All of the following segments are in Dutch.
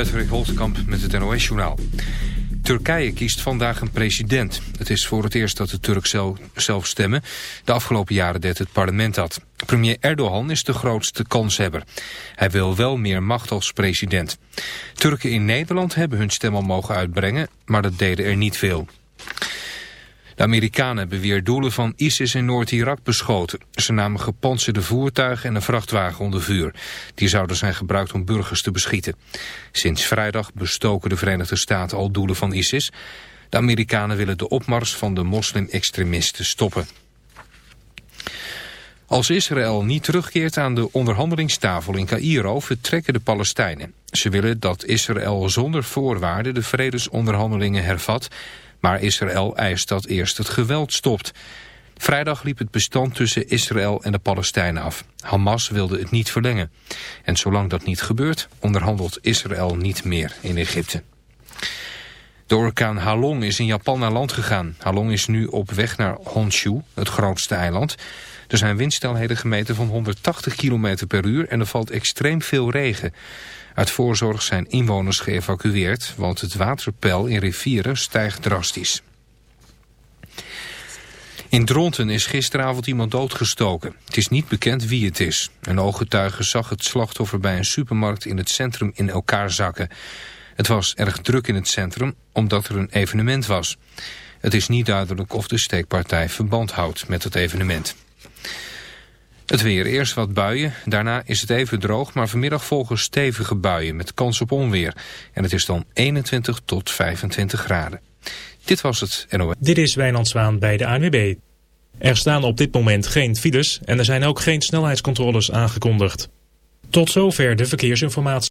Patrick met het NOS-journaal. Turkije kiest vandaag een president. Het is voor het eerst dat de Turk zelf stemmen. De afgelopen jaren deed het parlement dat. Premier Erdogan is de grootste kanshebber. Hij wil wel meer macht als president. Turken in Nederland hebben hun stem al mogen uitbrengen, maar dat deden er niet veel. De Amerikanen hebben weer doelen van ISIS in Noord-Irak beschoten. Ze namen gepantserde voertuigen en een vrachtwagen onder vuur. Die zouden zijn gebruikt om burgers te beschieten. Sinds vrijdag bestoken de Verenigde Staten al doelen van ISIS. De Amerikanen willen de opmars van de moslim-extremisten stoppen. Als Israël niet terugkeert aan de onderhandelingstafel in Cairo vertrekken de Palestijnen. Ze willen dat Israël zonder voorwaarden de vredesonderhandelingen hervat maar Israël eist dat eerst het geweld stopt. Vrijdag liep het bestand tussen Israël en de Palestijnen af. Hamas wilde het niet verlengen. En zolang dat niet gebeurt, onderhandelt Israël niet meer in Egypte. De orkaan Halong is in Japan naar land gegaan. Halong is nu op weg naar Honshu, het grootste eiland. Er zijn windstelheden gemeten van 180 km per uur en er valt extreem veel regen. Uit voorzorg zijn inwoners geëvacueerd, want het waterpeil in rivieren stijgt drastisch. In Dronten is gisteravond iemand doodgestoken. Het is niet bekend wie het is. Een ooggetuige zag het slachtoffer bij een supermarkt in het centrum in elkaar zakken. Het was erg druk in het centrum, omdat er een evenement was. Het is niet duidelijk of de steekpartij verband houdt met het evenement. Het weer, eerst wat buien, daarna is het even droog... maar vanmiddag volgen stevige buien met kans op onweer. En het is dan 21 tot 25 graden. Dit was het. Dit is Wijnand Zwaan bij de ANWB. Er staan op dit moment geen files en er zijn ook geen snelheidscontroles aangekondigd. Tot zover de verkeersinformatie.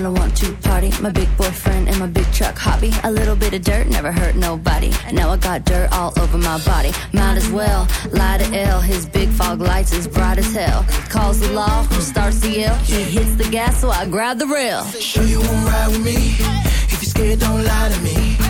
I don't want to party. My big boyfriend and my big truck hobby. A little bit of dirt never hurt nobody. Now I got dirt all over my body. Might as well lie to L. His big fog lights is bright as hell. Calls the law, starts the yell. He hits the gas, so I grab the rail. Sure you won't ride with me? If you're scared, don't lie to me.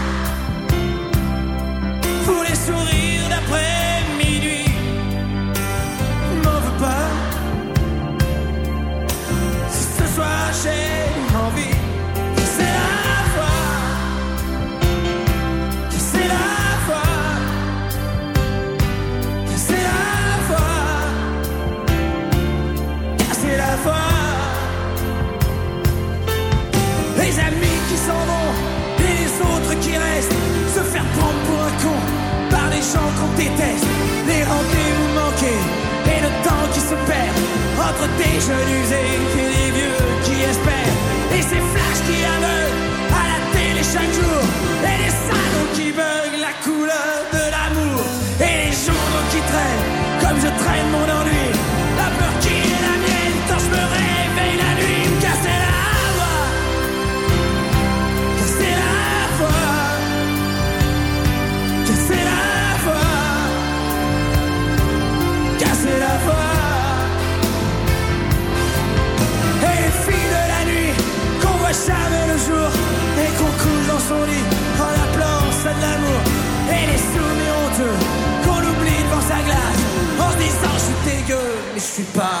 pour les sourires d'après déteste. Les rendez-vous manqués et le temps qui se perd entre des jeunes et son lit en appelant ça de l'amour. Et les souvenirs honteux qu'on oublie devant sa glace en disant je suis dégueu, mais je suis pas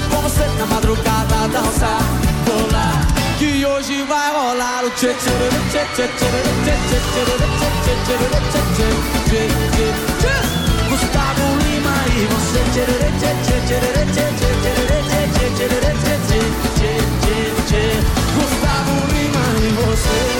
noite com você na madrugada dançar, pular. Que hoje vai rolar o tchê tchê tchê tchê tchê tchê tchê tchê tchê tchê Gustavo Lima e você tchê tchê tchê tchê tchê tchê tchê tchê tchê tchê Gustavo e você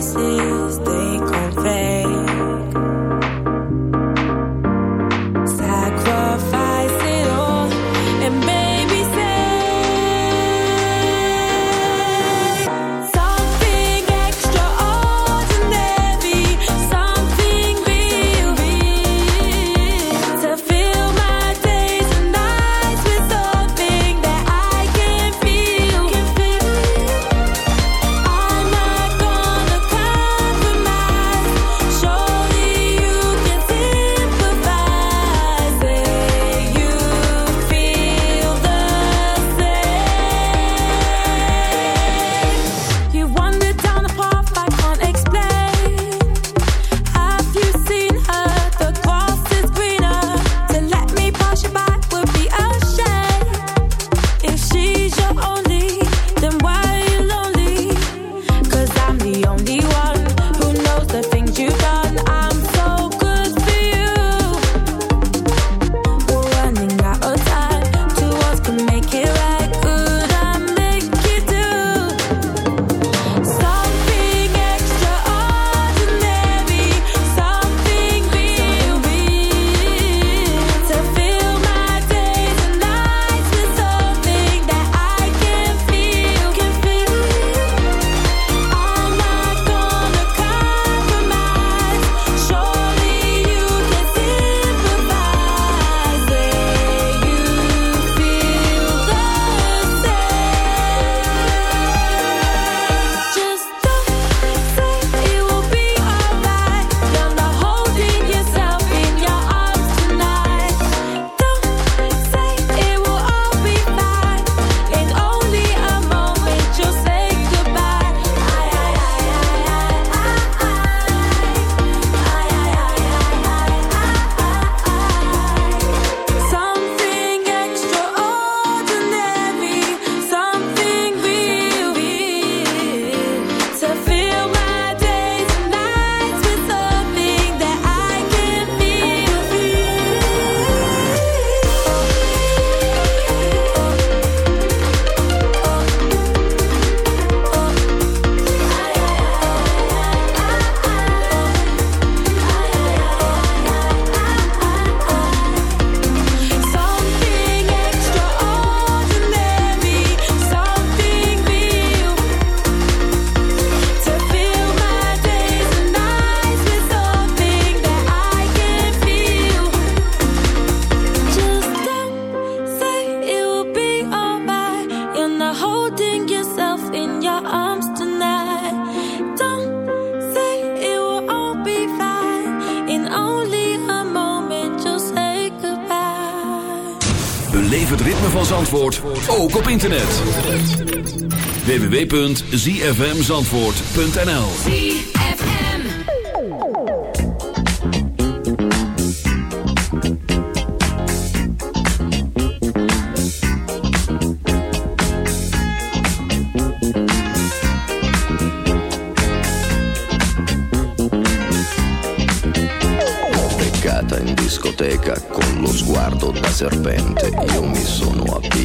places www.zfmzandvoort.nl beccata in discoteca con lo sguardo da serpente.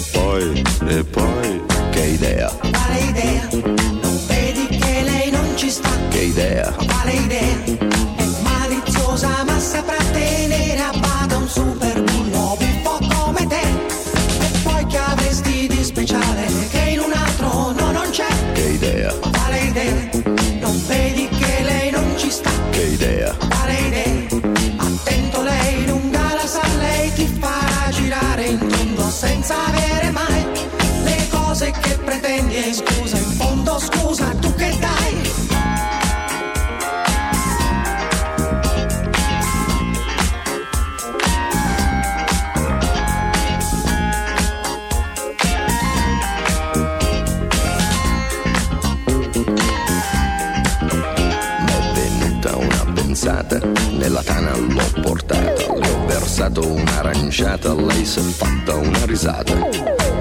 E poi, e poi, che idea, Quale idea? Non vedi che lei non ci sta? che idea, Quale idea? Scusa, tu che dai? nella tana l'ho portata, le ho versato un'aranciata, lei si è fatta una risata.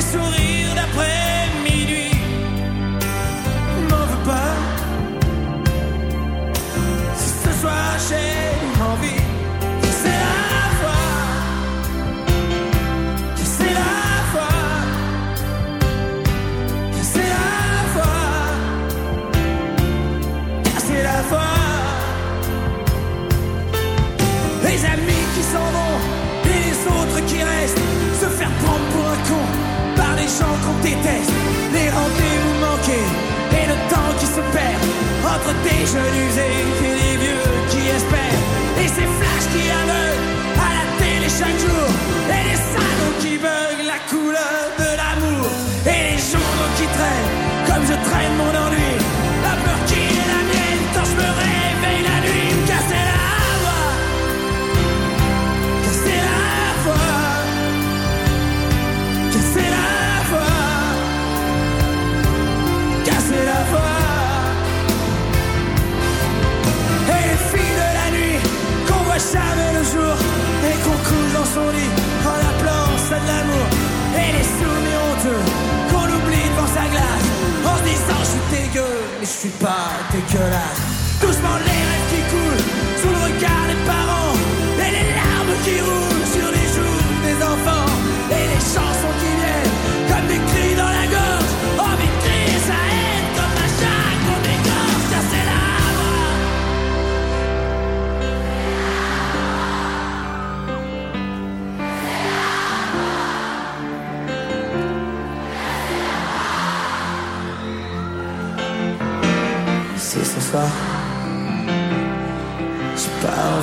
les sourires d'après minuit. M'en veux pas. Si ce soir j'ai envie, c'est la foi. C'est la foi. C'est la foi. C'est la foi. Entre des suis pas dégueulasse. Doucement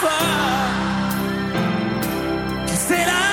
far. Said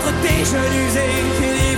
entre tes genoux et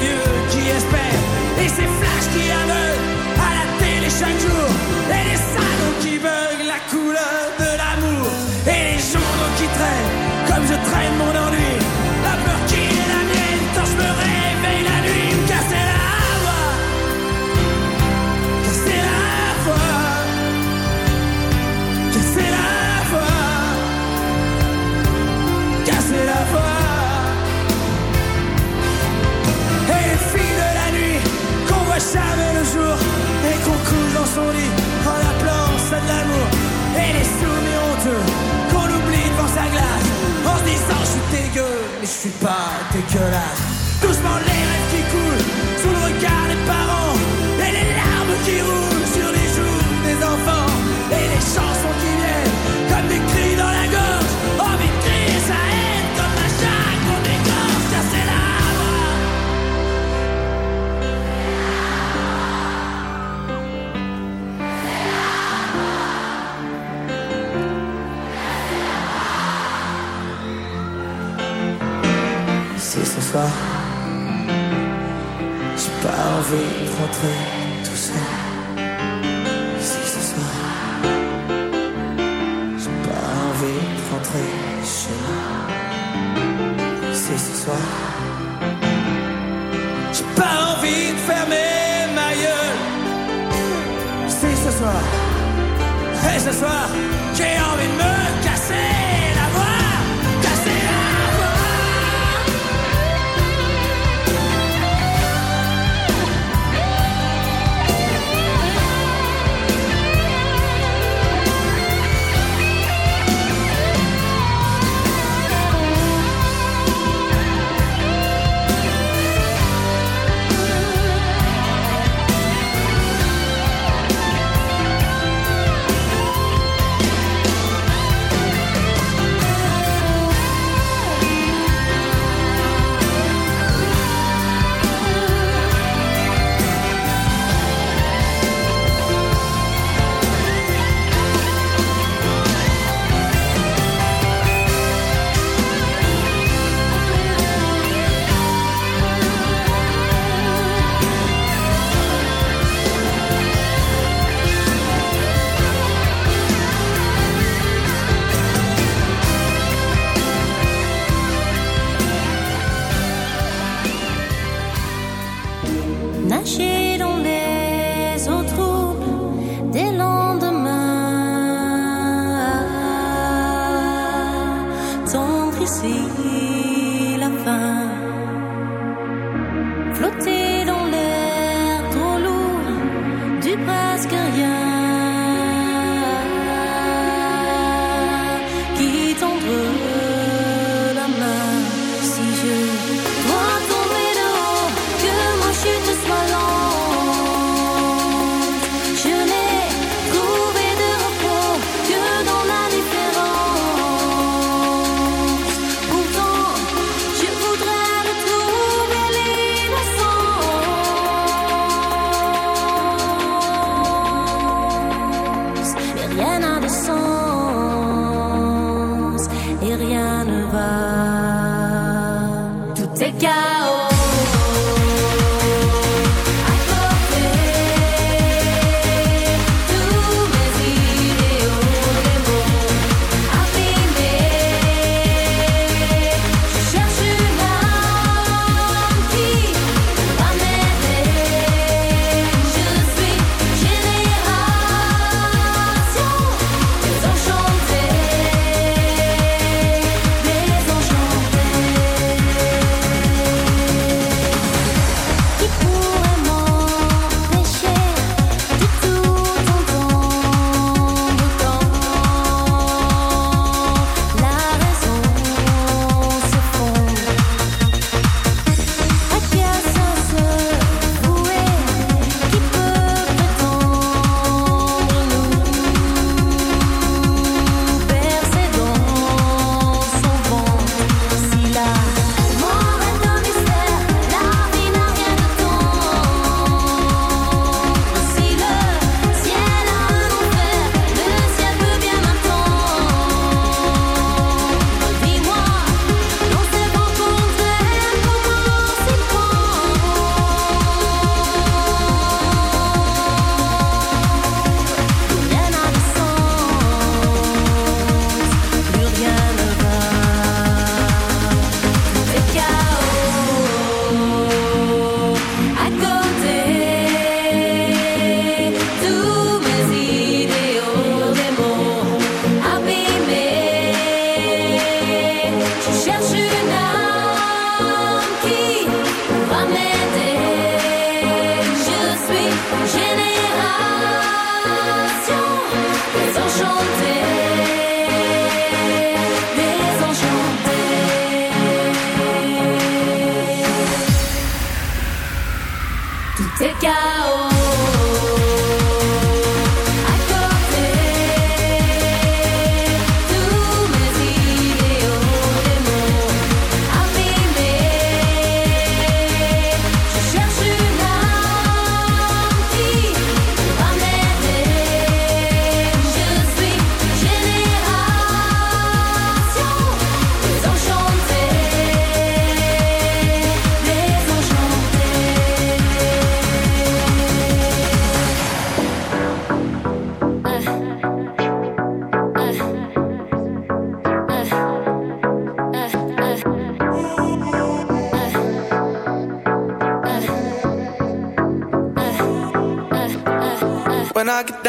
C'est KO.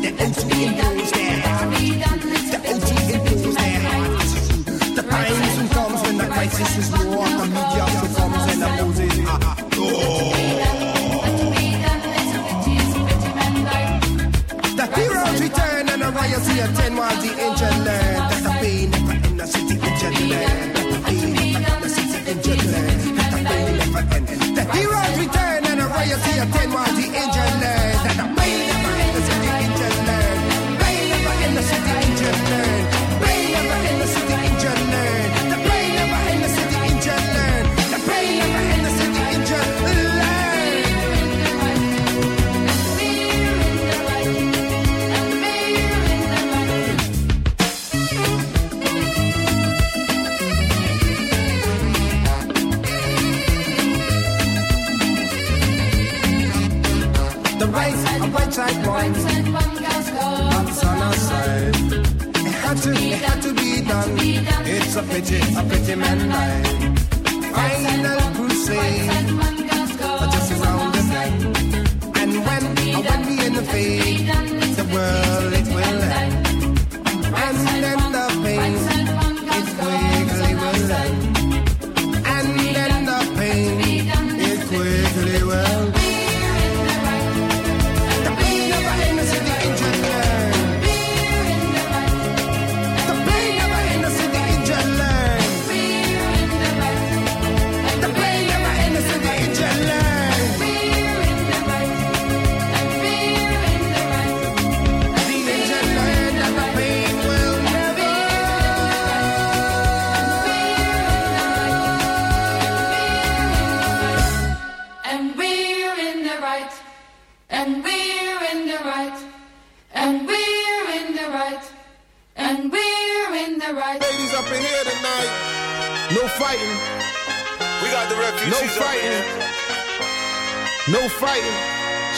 the empty.